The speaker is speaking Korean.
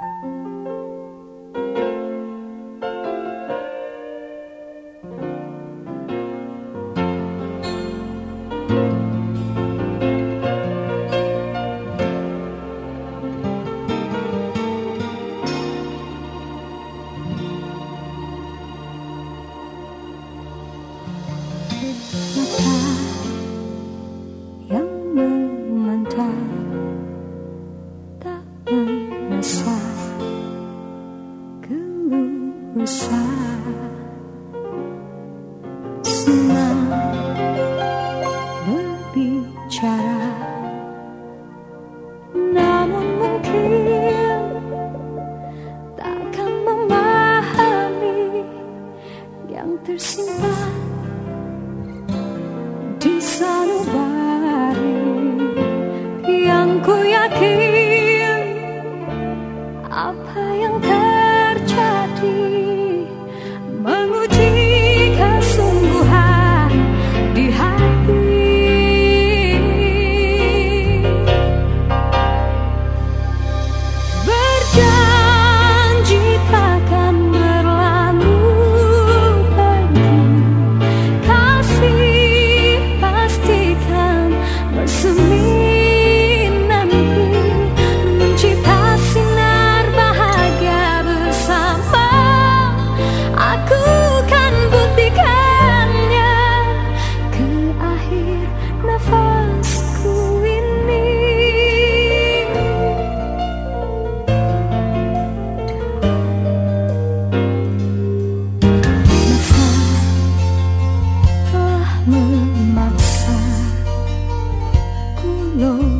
了。see. memaksa ku loh